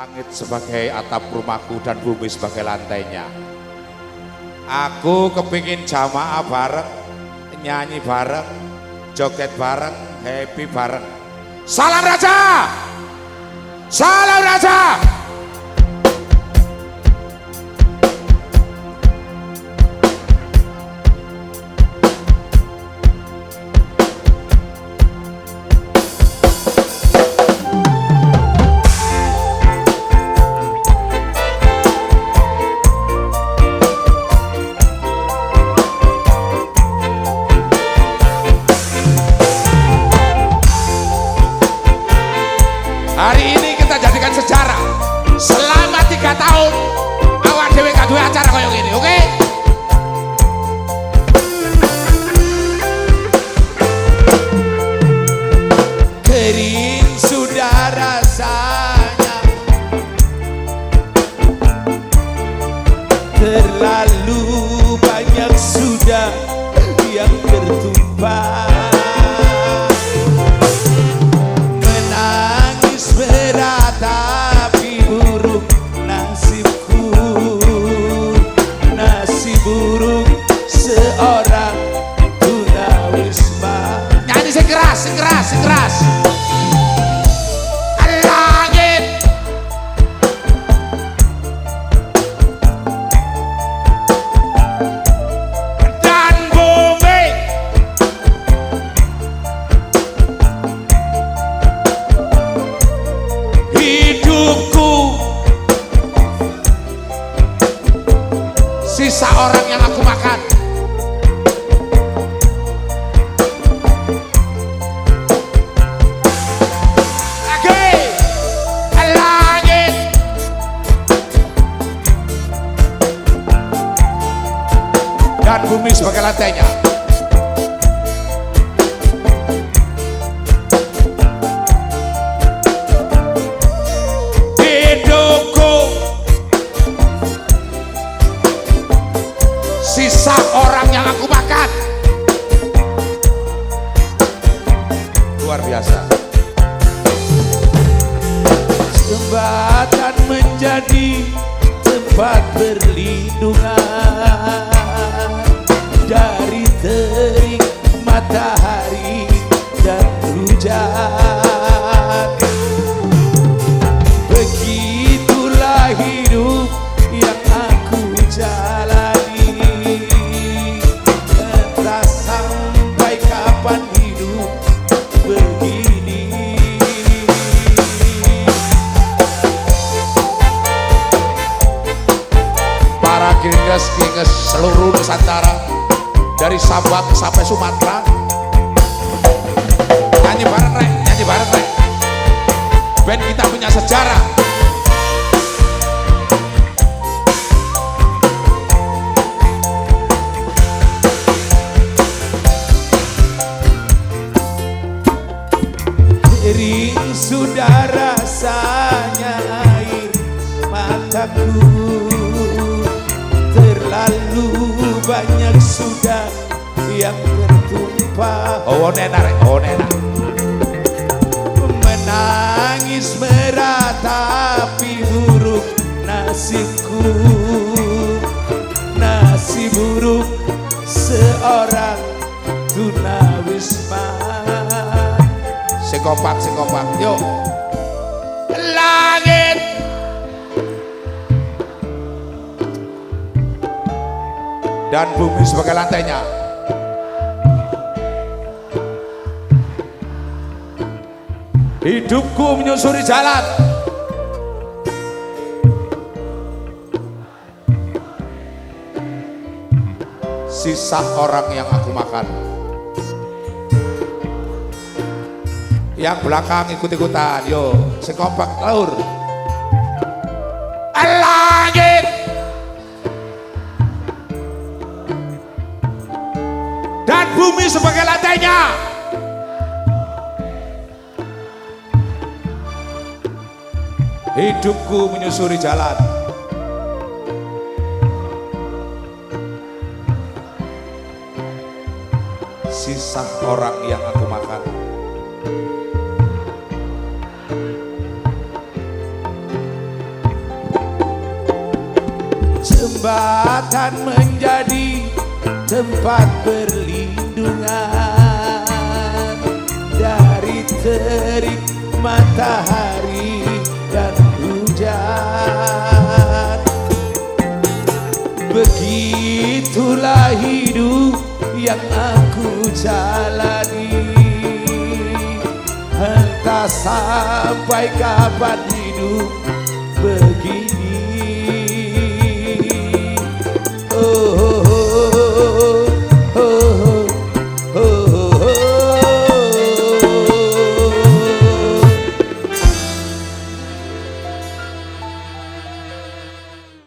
Langit sebagai atap rumahku dan bumi sebagai lantainya. Aku kepingin jamaah bareng, nyanyi bareng, joget bareng, happy bareng. Salam Raja! Salam Raja! Hari ini kita jadikan sejarah. Selama tiga tahun, awak dewe gak acara kayak gini, oke? Kering sisa orang yang aku makan. Lagi dan bumi sebagai lantainya orang yang aku makan luar biasa. Jembatan menjadi tempat perlindungan. Dari terik matahari gengges seluruh Nusantara dari Sabang sampai Sumatera. Nyanyi bareng rek nyanyi bareng rek. Band kita punya sejarah. Sudah rasanya air mataku Terlalu banyak sudah yang tertumpah. Oh nena rek oh nena Menangis meratapi buruk nasibku Nasib buruk seorang tunawisma sing kompak yuk dan bumi sebagai lantainya. Hidupku menyusuri jalan. Sisa orang yang aku makan. Yang belakang ikut-ikutan yo sing kompak sebagai lantainya hidupku menyusuri jalan. Sisa orang yang aku makan. Jembatan menjadi tempat berlindungan Dari terik matahari dan hujan. Begitulah hidup yang aku jalani. Entah sampai kapan hidup begini